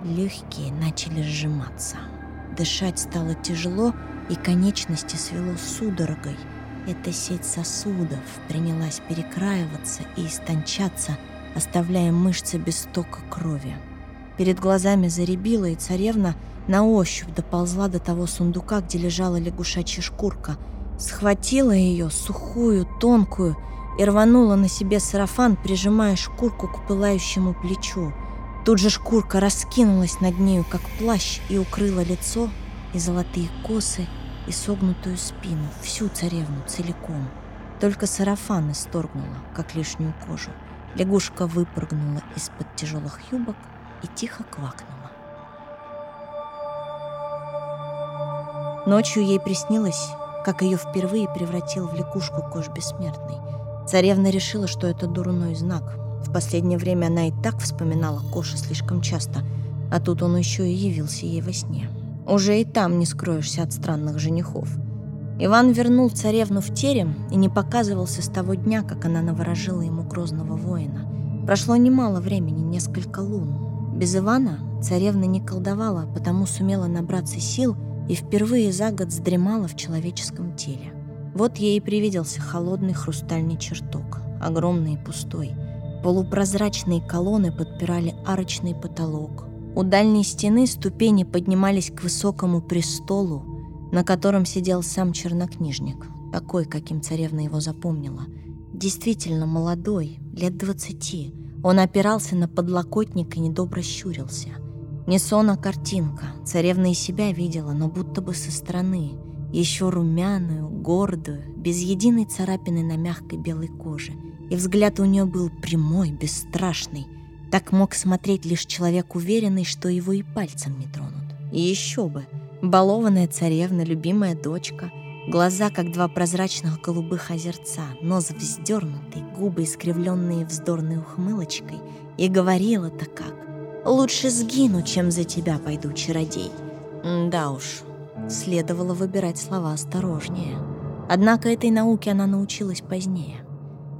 Легкие начали сжиматься. Дышать стало тяжело, и конечности свело судорогой. Эта сеть сосудов принялась перекраиваться и истончаться, оставляя мышцы без тока крови. Перед глазами заребила, и царевна на ощупь доползла до того сундука, где лежала лягушачья шкурка, схватила ее, сухую, тонкую, и рванула на себе сарафан, прижимая шкурку к пылающему плечу. Тут же шкурка раскинулась над нею, как плащ, и укрыла лицо, и золотые косы, и согнутую спину, всю царевну целиком. Только сарафан исторгнула, как лишнюю кожу. Лягушка выпрыгнула из-под тяжелых юбок и тихо квакнула. Ночью ей приснилось, как ее впервые превратил в лягушку кож бессмертный — Царевна решила, что это дурной знак. В последнее время она и так вспоминала Коша слишком часто, а тут он еще и явился ей во сне. Уже и там не скроешься от странных женихов. Иван вернул царевну в терем и не показывался с того дня, как она наворожила ему грозного воина. Прошло немало времени, несколько лун. Без Ивана царевна не колдовала, потому сумела набраться сил и впервые за год сдремала в человеческом теле. Вот ей и привиделся холодный хрустальный чертог, огромный и пустой. Полупрозрачные колонны подпирали арочный потолок. У дальней стены ступени поднимались к высокому престолу, на котором сидел сам чернокнижник, такой, каким царевна его запомнила. Действительно молодой, лет двадцати. Он опирался на подлокотник и недобро щурился. Не сон, а картинка. Царевна и себя видела, но будто бы со стороны — еще румяную, гордую, без единой царапины на мягкой белой коже. И взгляд у нее был прямой, бесстрашный. Так мог смотреть лишь человек уверенный, что его и пальцем не тронут. И еще бы, балованная царевна, любимая дочка, глаза, как два прозрачных голубых озерца, нос вздернутый, губы искривленные вздорной ухмылочкой, и говорила-то как «Лучше сгину, чем за тебя пойду, чародей». Да уж, Следовало выбирать слова осторожнее. Однако этой науке она научилась позднее.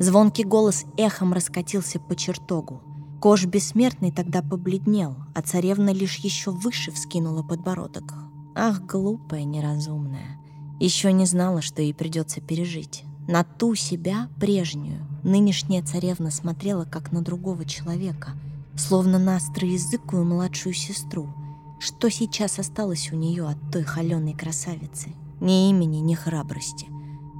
Звонкий голос эхом раскатился по чертогу. Кож бессмертный тогда побледнел, а царевна лишь еще выше вскинула подбородок. Ах, глупая, неразумная. Еще не знала, что ей придется пережить. На ту себя, прежнюю, нынешняя царевна смотрела, как на другого человека, словно на остроязыкую младшую сестру — что сейчас осталось у нее от той холеной красавицы? Ни имени, ни храбрости.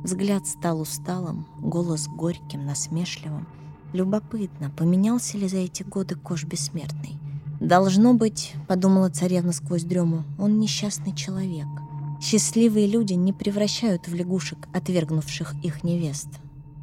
Взгляд стал усталым, голос горьким, насмешливым. Любопытно, поменялся ли за эти годы кож бессмертный? «Должно быть, — подумала царевна сквозь дрему, — он несчастный человек. Счастливые люди не превращают в лягушек, отвергнувших их невест.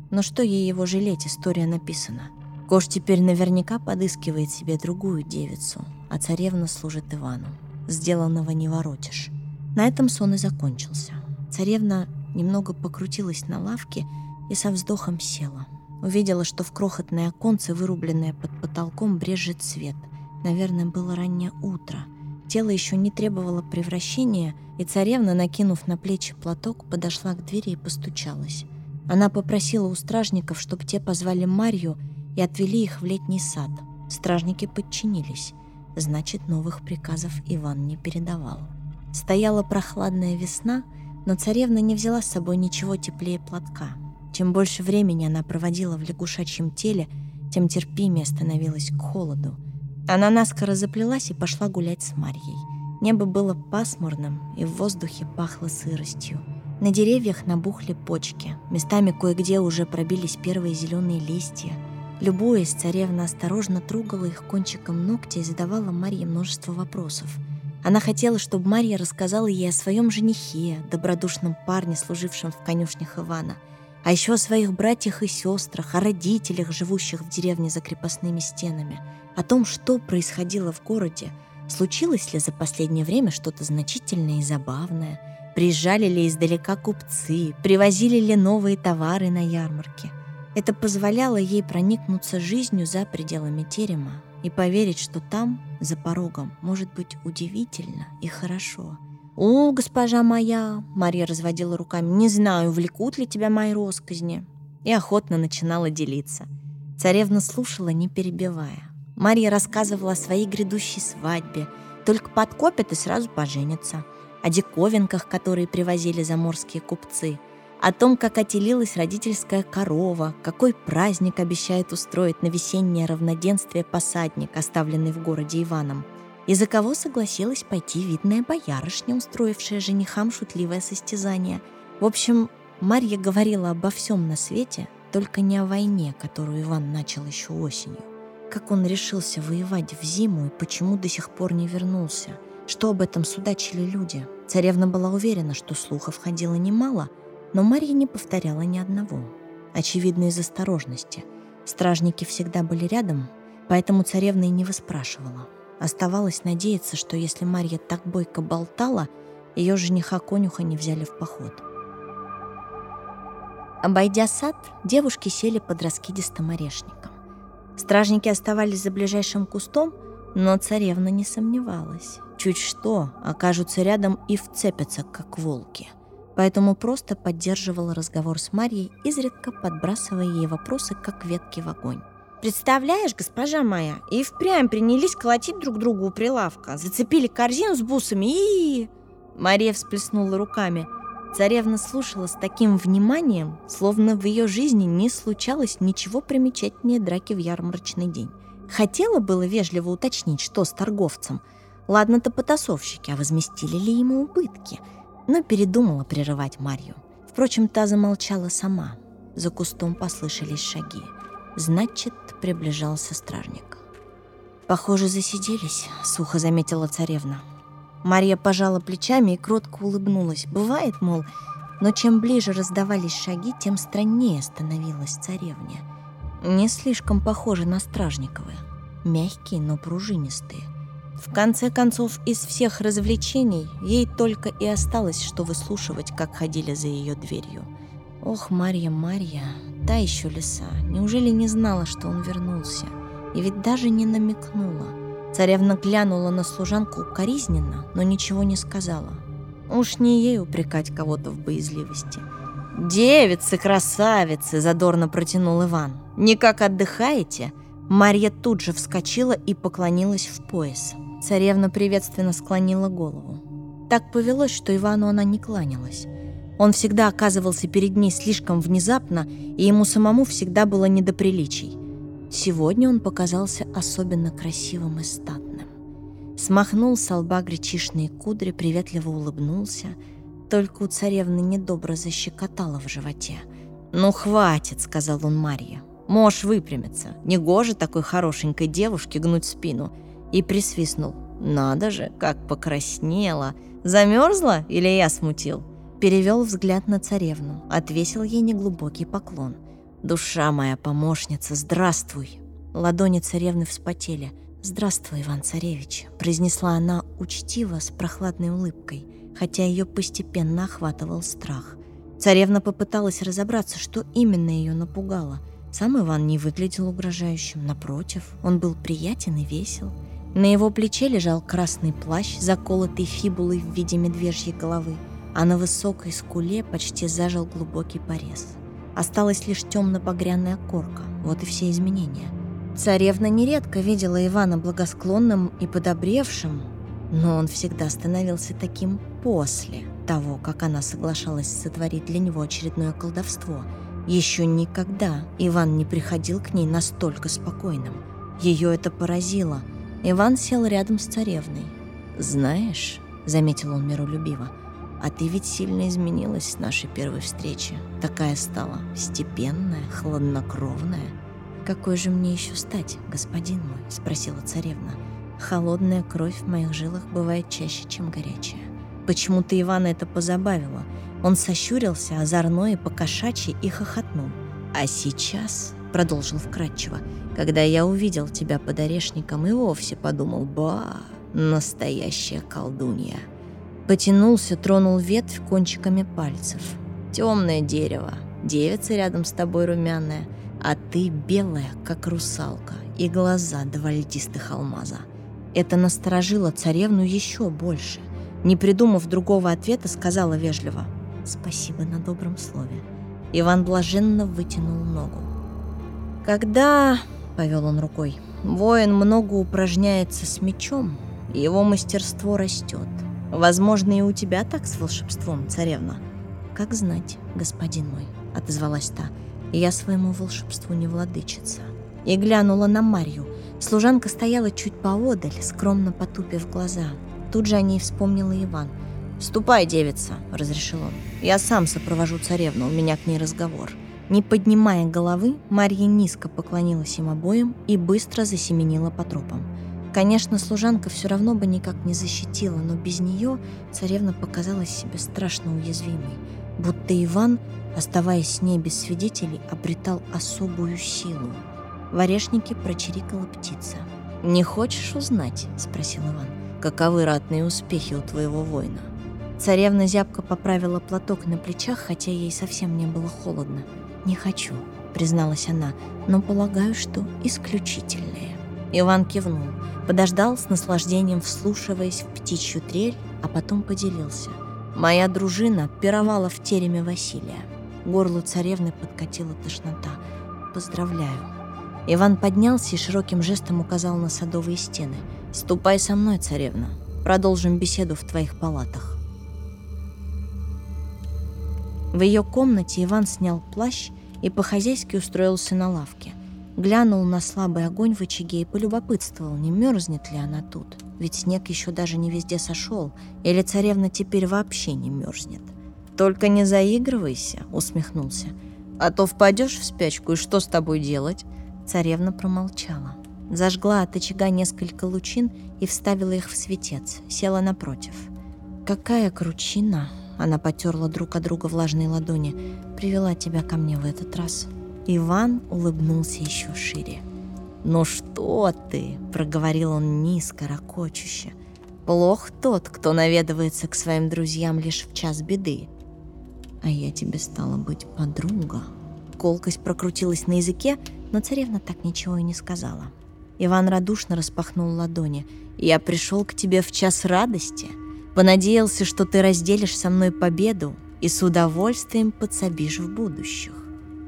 Но что ей его жалеть, история написана. Кош теперь наверняка подыскивает себе другую девицу, а царевна служит Ивану. Сделанного не воротишь. На этом сон и закончился. Царевна немного покрутилась на лавке и со вздохом села. Увидела, что в крохотное оконце, вырубленное под потолком, брежет свет. Наверное, было раннее утро. Тело еще не требовало превращения, и царевна, накинув на плечи платок, подошла к двери и постучалась. Она попросила у стражников, чтобы те позвали Марью и отвели их в летний сад. Стражники подчинились. Значит, новых приказов Иван не передавал. Стояла прохладная весна, но царевна не взяла с собой ничего теплее платка. Чем больше времени она проводила в лягушачьем теле, тем терпимее становилась к холоду. Она наскоро заплелась и пошла гулять с Марьей. Небо было пасмурным, и в воздухе пахло сыростью. На деревьях набухли почки, местами кое-где уже пробились первые зеленые листья. Любуясь, царевна осторожно трогала их кончиком ногтя и задавала Марье множество вопросов — она хотела, чтобы Марья рассказала ей о своем женихе, добродушном парне, служившем в конюшнях Ивана, а еще о своих братьях и сестрах, о родителях, живущих в деревне за крепостными стенами, о том, что происходило в городе, случилось ли за последнее время что-то значительное и забавное, приезжали ли издалека купцы, привозили ли новые товары на ярмарке. Это позволяло ей проникнуться жизнью за пределами терема, и поверить, что там, за порогом, может быть удивительно и хорошо. «О, госпожа моя!» — Мария разводила руками. «Не знаю, влекут ли тебя мои росказни?» И охотно начинала делиться. Царевна слушала, не перебивая. Мария рассказывала о своей грядущей свадьбе. Только подкопят и сразу поженятся. О диковинках, которые привозили заморские купцы — о том, как отелилась родительская корова, какой праздник обещает устроить на весеннее равноденствие посадник, оставленный в городе Иваном, и за кого согласилась пойти видная боярышня, устроившая женихам шутливое состязание. В общем, Марья говорила обо всем на свете, только не о войне, которую Иван начал еще осенью. Как он решился воевать в зиму и почему до сих пор не вернулся? Что об этом судачили люди? Царевна была уверена, что слухов ходило немало — но Марья не повторяла ни одного. Очевидно, из осторожности. Стражники всегда были рядом, поэтому царевна и не выспрашивала. Оставалось надеяться, что если Марья так бойко болтала, ее жениха-конюха не взяли в поход. Обойдя сад, девушки сели под раскидистым орешником. Стражники оставались за ближайшим кустом, но царевна не сомневалась. Чуть что, окажутся рядом и вцепятся, как волки — поэтому просто поддерживала разговор с Марьей, изредка подбрасывая ей вопросы, как ветки в огонь. «Представляешь, госпожа моя, и впрямь принялись колотить друг другу у прилавка, зацепили корзину с бусами и...» Мария всплеснула руками. Царевна слушала с таким вниманием, словно в ее жизни не случалось ничего примечательнее драки в ярмарочный день. Хотела было вежливо уточнить, что с торговцем. Ладно-то потасовщики, а возместили ли ему убытки – но передумала прерывать Марью. Впрочем, та замолчала сама. За кустом послышались шаги. Значит, приближался стражник. «Похоже, засиделись», — сухо заметила царевна. Марья пожала плечами и кротко улыбнулась. Бывает, мол, но чем ближе раздавались шаги, тем страннее становилась царевня. Не слишком похожи на стражниковые. Мягкие, но пружинистые. В конце концов, из всех развлечений ей только и осталось, что выслушивать, как ходили за ее дверью. Ох, Марья, Марья, та еще лиса, неужели не знала, что он вернулся? И ведь даже не намекнула. Царевна глянула на служанку укоризненно, но ничего не сказала. Уж не ей упрекать кого-то в боязливости. «Девицы, красавицы!» – задорно протянул Иван. «Никак отдыхаете?» Марья тут же вскочила и поклонилась в пояс. Царевна приветственно склонила голову. Так повелось, что Ивану она не кланялась. Он всегда оказывался перед ней слишком внезапно, и ему самому всегда было не до приличий. Сегодня он показался особенно красивым и статным. Смахнул с лба гречишные кудри, приветливо улыбнулся. Только у царевны недобро защекотало в животе. «Ну, хватит», — сказал он Марье. «Можешь выпрямиться. Негоже такой хорошенькой девушке гнуть спину. И присвистнул. «Надо же, как покраснела! Замерзла или я смутил?» Перевел взгляд на царевну, отвесил ей неглубокий поклон. «Душа моя помощница, здравствуй!» Ладони царевны вспотели. «Здравствуй, Иван-царевич», — произнесла она учтиво, с прохладной улыбкой, хотя ее постепенно охватывал страх. Царевна попыталась разобраться, что именно ее напугало. Сам Иван не выглядел угрожающим, напротив, он был приятен и весел. На его плече лежал красный плащ, заколотый фибулой в виде медвежьей головы, а на высокой скуле почти зажил глубокий порез. Осталась лишь темно-багряная корка, вот и все изменения. Царевна нередко видела Ивана благосклонным и подобревшим, но он всегда становился таким после того, как она соглашалась сотворить для него очередное колдовство. Еще никогда Иван не приходил к ней настолько спокойным. Ее это поразило – Иван сел рядом с царевной. «Знаешь», — заметил он миролюбиво, «а ты ведь сильно изменилась с нашей первой встречи. Такая стала степенная, хладнокровная». «Какой же мне еще стать, господин мой?» — спросила царевна. «Холодная кровь в моих жилах бывает чаще, чем горячая». Почему-то Ивана это позабавило. Он сощурился, озорно и покошачьи и хохотнул. «А сейчас», — продолжил вкратчиво, — когда я увидел тебя под орешником и вовсе подумал, ба, настоящая колдунья. Потянулся, тронул ветвь кончиками пальцев. Темное дерево, девица рядом с тобой румяная, а ты белая, как русалка, и глаза два льдистых алмаза. Это насторожило царевну еще больше. Не придумав другого ответа, сказала вежливо «Спасибо на добром слове». Иван блаженно вытянул ногу. Когда — повел он рукой. «Воин много упражняется с мечом, его мастерство растет. Возможно, и у тебя так с волшебством, царевна?» «Как знать, господин мой», — отозвалась та. «Я своему волшебству не владычица». И глянула на Марью. Служанка стояла чуть поодаль, скромно потупив глаза. Тут же о ней вспомнила Иван. «Ступай, девица», — разрешил он. «Я сам сопровожу царевну, у меня к ней разговор». Не поднимая головы, Марья низко поклонилась им обоим и быстро засеменила по тропам. Конечно, служанка все равно бы никак не защитила, но без нее царевна показалась себе страшно уязвимой, будто Иван, оставаясь с ней без свидетелей, обретал особую силу. В орешнике прочирикала птица. «Не хочешь узнать?» — спросил Иван. «Каковы ратные успехи у твоего воина?» Царевна зябко поправила платок на плечах, хотя ей совсем не было холодно. «Не хочу», — призналась она, «но полагаю, что исключительные». Иван кивнул, подождал с наслаждением, вслушиваясь в птичью трель, а потом поделился. «Моя дружина пировала в тереме Василия. Горло царевны подкатила тошнота. Поздравляю». Иван поднялся и широким жестом указал на садовые стены. «Ступай со мной, царевна. Продолжим беседу в твоих палатах». В ее комнате Иван снял плащ и по-хозяйски устроился на лавке. Глянул на слабый огонь в очаге и полюбопытствовал, не мерзнет ли она тут. Ведь снег еще даже не везде сошел, или царевна теперь вообще не мерзнет. «Только не заигрывайся», — усмехнулся. «А то впадешь в спячку, и что с тобой делать?» Царевна промолчала. Зажгла от очага несколько лучин и вставила их в светец, села напротив. «Какая кручина!» Она потерла друг от друга влажные ладони. «Привела тебя ко мне в этот раз». Иван улыбнулся еще шире. «Ну что ты?» — проговорил он низко, ракочуще. «Плох тот, кто наведывается к своим друзьям лишь в час беды. А я тебе стала быть подруга». Колкость прокрутилась на языке, но царевна так ничего и не сказала. Иван радушно распахнул ладони. «Я пришел к тебе в час радости», Понадеялся, что ты разделишь со мной победу и с удовольствием подсобишь в будущих.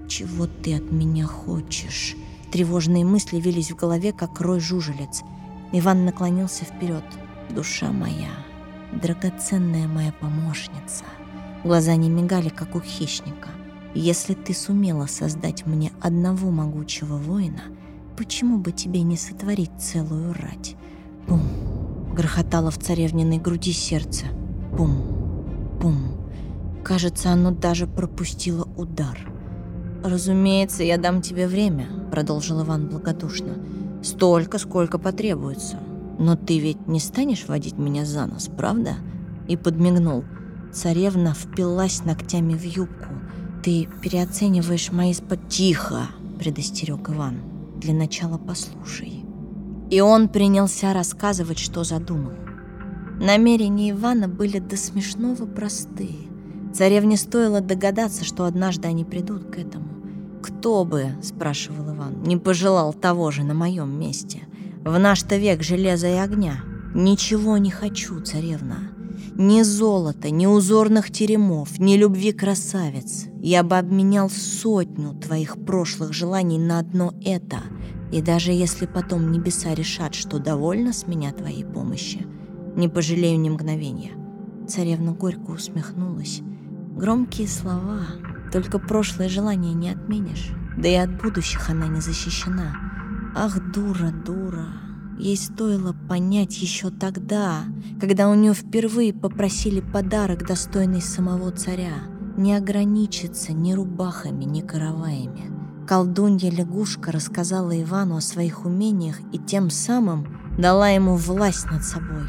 Чего ты от меня хочешь? Тревожные мысли вились в голове, как рой жужелец. Иван наклонился вперед. Душа моя, драгоценная моя помощница. Глаза не мигали, как у хищника. Если ты сумела создать мне одного могучего воина, почему бы тебе не сотворить целую рать? Бум! Грохотало в царевниной груди сердце. Пум, пум. Кажется, оно даже пропустило удар. «Разумеется, я дам тебе время», — продолжил Иван благодушно. «Столько, сколько потребуется. «Но ты ведь не станешь водить меня за нос, правда?» И подмигнул. Царевна впилась ногтями в юбку. «Ты переоцениваешь мои спод...» «Тихо!» — предостерег Иван. «Для начала послушай». И он принялся рассказывать, что задумал. Намерения Ивана были до смешного простые. Царевне стоило догадаться, что однажды они придут к этому. «Кто бы, — спрашивал Иван, — не пожелал того же на моем месте? В наш-то век железа и огня. Ничего не хочу, царевна. Ни золота, ни узорных теремов, ни любви красавиц. Я бы обменял сотню твоих прошлых желаний на одно это. И даже если потом небеса решат, что довольно с меня твоей помощи, не пожалею ни мгновения». Царевна горько усмехнулась. Громкие слова, только прошлое желание не отменишь. Да и от будущих она не защищена. Ах, дура, дура. Ей стоило понять еще тогда, когда у нее впервые попросили подарок, достойный самого царя. Не ограничиться ни рубахами, ни караваями. Колдунья-лягушка рассказала Ивану о своих умениях и тем самым дала ему власть над собой.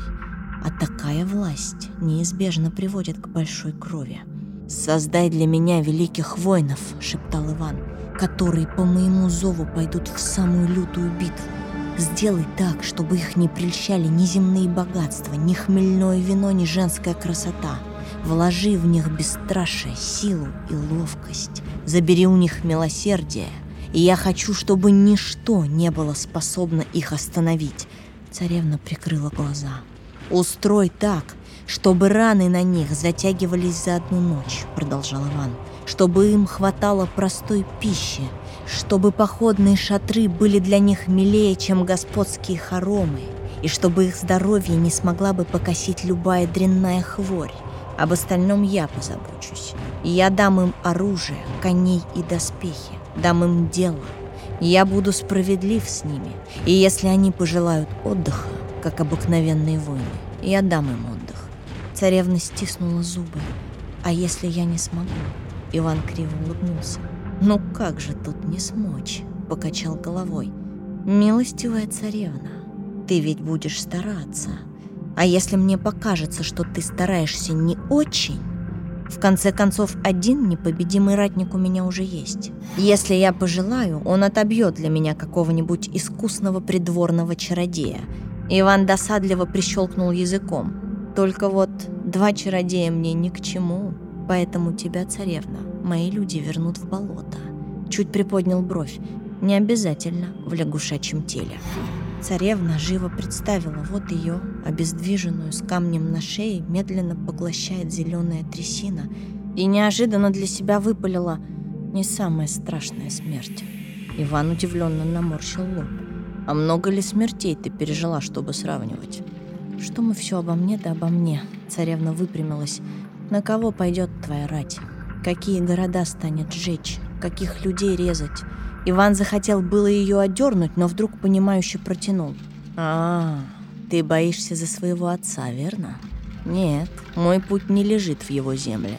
А такая власть неизбежно приводит к большой крови. «Создай для меня великих воинов», — шептал Иван, «которые по моему зову пойдут в самую лютую битву. Сделай так, чтобы их не прельщали ни земные богатства, ни хмельное вино, ни женская красота. Вложи в них бесстрашие, силу и ловкость. Забери у них милосердие. И я хочу, чтобы ничто не было способно их остановить». Царевна прикрыла глаза. «Устрой так, чтобы раны на них затягивались за одну ночь», — продолжал Иван, «чтобы им хватало простой пищи, чтобы походные шатры были для них милее, чем господские хоромы, и чтобы их здоровье не смогла бы покосить любая дрянная хворь. Об остальном я позабочусь. Я дам им оружие, коней и доспехи, дам им дело. Я буду справедлив с ними, и если они пожелают отдыха, как обыкновенные воины, я дам им отдых. Царевна стиснула зубы. «А если я не смогу?» Иван криво улыбнулся. «Ну как же тут не смочь?» Покачал головой. «Милостивая царевна, ты ведь будешь стараться. А если мне покажется, что ты стараешься не очень, в конце концов, один непобедимый ратник у меня уже есть. Если я пожелаю, он отобьет для меня какого-нибудь искусного придворного чародея. Иван досадливо прищелкнул языком. Только вот два чародея мне ни к чему, поэтому тебя, царевна, мои люди вернут в болото. Чуть приподнял бровь. Не обязательно в лягушачьем теле. Царевна живо представила вот ее, обездвиженную с камнем на шее, медленно поглощает зеленая трясина и неожиданно для себя выпалила не самая страшная смерть. Иван удивленно наморщил лоб. «А много ли смертей ты пережила, чтобы сравнивать?» Что мы все обо мне да обо мне? Царевна выпрямилась. На кого пойдет твоя рать? Какие города станет сжечь? Каких людей резать? Иван захотел было ее одернуть, но вдруг понимающе протянул. А, ты боишься за своего отца, верно? Нет, мой путь не лежит в его земле.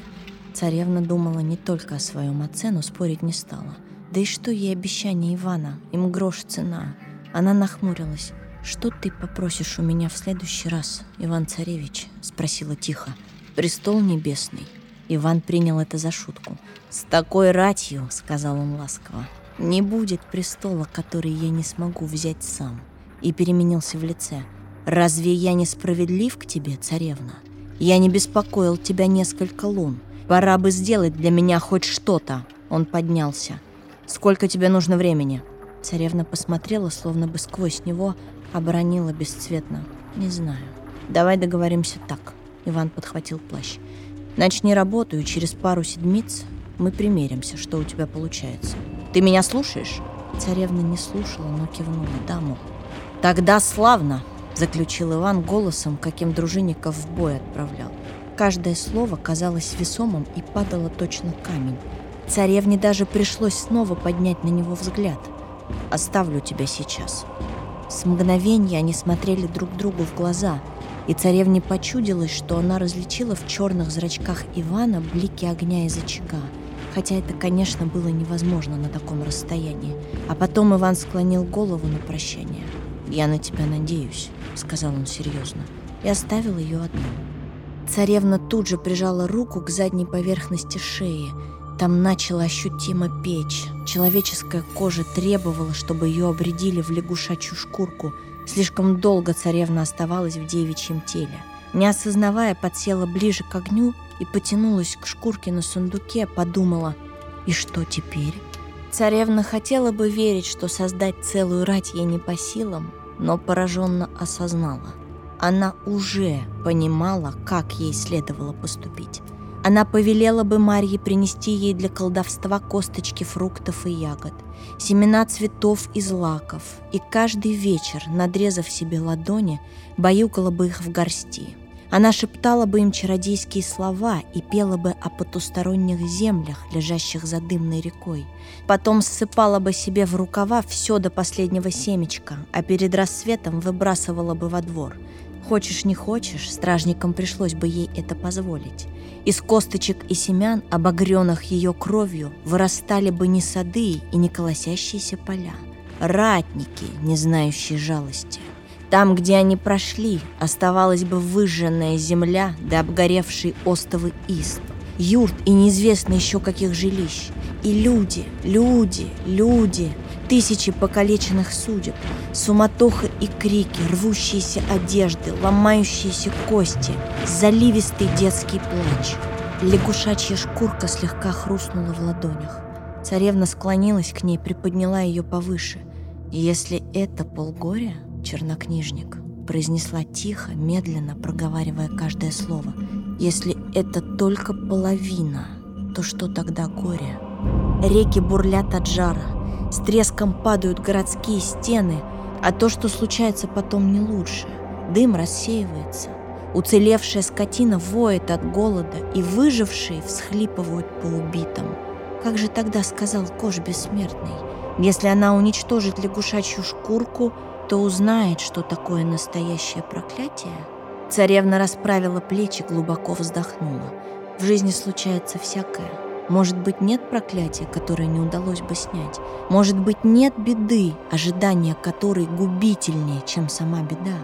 Царевна думала не только о своем отце, но спорить не стала. Да и что ей обещание Ивана? Им грош цена. Она нахмурилась. «Что ты попросишь у меня в следующий раз, Иван-царевич?» — спросила тихо. «Престол небесный». Иван принял это за шутку. «С такой ратью», — сказал он ласково, — «не будет престола, который я не смогу взять сам». И переменился в лице. «Разве я не справедлив к тебе, царевна? Я не беспокоил тебя несколько лун. Пора бы сделать для меня хоть что-то». Он поднялся. «Сколько тебе нужно времени?» Царевна посмотрела, словно бы сквозь него, Оборонила бесцветно. Не знаю. Давай договоримся так. Иван подхватил плащ. Начни работу, и через пару седмиц мы примеримся, что у тебя получается. Ты меня слушаешь? Царевна не слушала, но кивнула. Да, мол. Тогда славно, заключил Иван голосом, каким дружинников в бой отправлял. Каждое слово казалось весомым и падало точно камень. Царевне даже пришлось снова поднять на него взгляд. «Оставлю тебя сейчас», с мгновения они смотрели друг другу в глаза, и царевне почудилось, что она различила в черных зрачках Ивана блики огня из очага, хотя это, конечно, было невозможно на таком расстоянии. А потом Иван склонил голову на прощание. «Я на тебя надеюсь», — сказал он серьезно, и оставил ее одну. Царевна тут же прижала руку к задней поверхности шеи. Там начала ощутимо печь. Человеческая кожа требовала, чтобы ее обредили в лягушачью шкурку. Слишком долго царевна оставалась в девичьем теле. Не осознавая, подсела ближе к огню и потянулась к шкурке на сундуке, подумала, и что теперь? Царевна хотела бы верить, что создать целую рать ей не по силам, но пораженно осознала. Она уже понимала, как ей следовало поступить. Она повелела бы Марье принести ей для колдовства косточки фруктов и ягод, семена цветов и злаков, и каждый вечер, надрезав себе ладони, баюкала бы их в горсти – она шептала бы им чародейские слова и пела бы о потусторонних землях, лежащих за дымной рекой. Потом ссыпала бы себе в рукава все до последнего семечка, а перед рассветом выбрасывала бы во двор. Хочешь не хочешь, стражникам пришлось бы ей это позволить. Из косточек и семян, обогренных ее кровью, вырастали бы не сады и не колосящиеся поля. Ратники, не знающие жалости – там, где они прошли, оставалась бы выжженная земля да обгоревший остовый исп, юрт и неизвестно еще каких жилищ. И люди, люди, люди, тысячи покалеченных судеб, суматоха и крики, рвущиеся одежды, ломающиеся кости, заливистый детский плач. Лягушачья шкурка слегка хрустнула в ладонях. Царевна склонилась к ней, приподняла ее повыше. Если это полгоря, чернокнижник», — произнесла тихо, медленно проговаривая каждое слово. «Если это только половина, то что тогда горе?» Реки бурлят от жара, с треском падают городские стены, а то, что случается потом, не лучше. Дым рассеивается. Уцелевшая скотина воет от голода, и выжившие всхлипывают по убитым. Как же тогда сказал Кош Бессмертный? Если она уничтожит лягушачью шкурку, то узнает, что такое настоящее проклятие. Царевна расправила плечи, глубоко вздохнула. В жизни случается всякое. Может быть, нет проклятия, которое не удалось бы снять. Может быть, нет беды, ожидания которой губительнее, чем сама беда.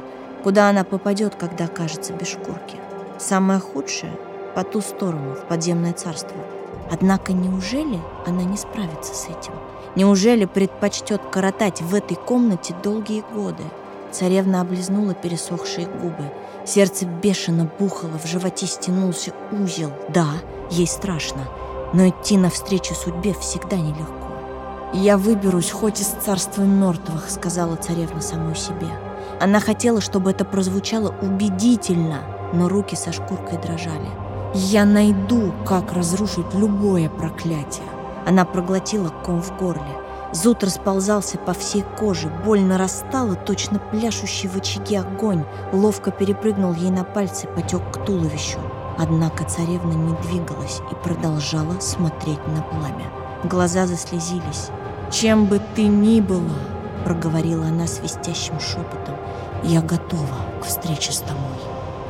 Куда она попадет, когда окажется без шкурки? Самое худшее — по ту сторону, в подземное царство. Однако неужели она не справится с этим? Неужели предпочтет коротать в этой комнате долгие годы? Царевна облизнула пересохшие губы. Сердце бешено бухало, в животе стянулся узел. Да, ей страшно, но идти навстречу судьбе всегда нелегко. «Я выберусь хоть из царства мертвых», — сказала царевна самой себе. Она хотела, чтобы это прозвучало убедительно, но руки со шкуркой дрожали. «Я найду, как разрушить любое проклятие». Она проглотила ком в горле. Зуд расползался по всей коже, боль нарастала, точно пляшущий в очаге огонь, ловко перепрыгнул ей на пальцы, потек к туловищу. Однако царевна не двигалась и продолжала смотреть на пламя. Глаза заслезились. «Чем бы ты ни была», — проговорила она свистящим шепотом, — «я готова к встрече с тобой».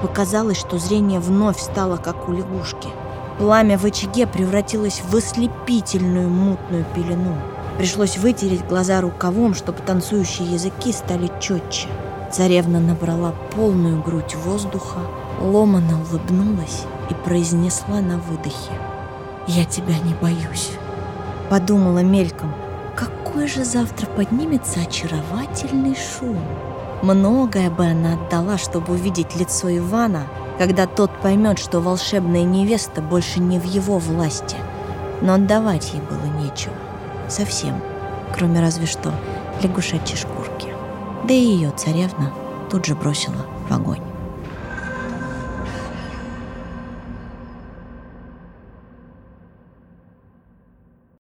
Показалось, что зрение вновь стало как у лягушки — Пламя в очаге превратилось в ослепительную мутную пелену. Пришлось вытереть глаза рукавом, чтобы танцующие языки стали четче. Царевна набрала полную грудь воздуха, ломано улыбнулась и произнесла на выдохе. «Я тебя не боюсь», — подумала мельком. «Какой же завтра поднимется очаровательный шум!» Многое бы она отдала, чтобы увидеть лицо Ивана — когда тот поймет, что волшебная невеста больше не в его власти. Но отдавать ей было нечего. Совсем. Кроме разве что лягушачьей шкурки. Да и ее царевна тут же бросила в огонь.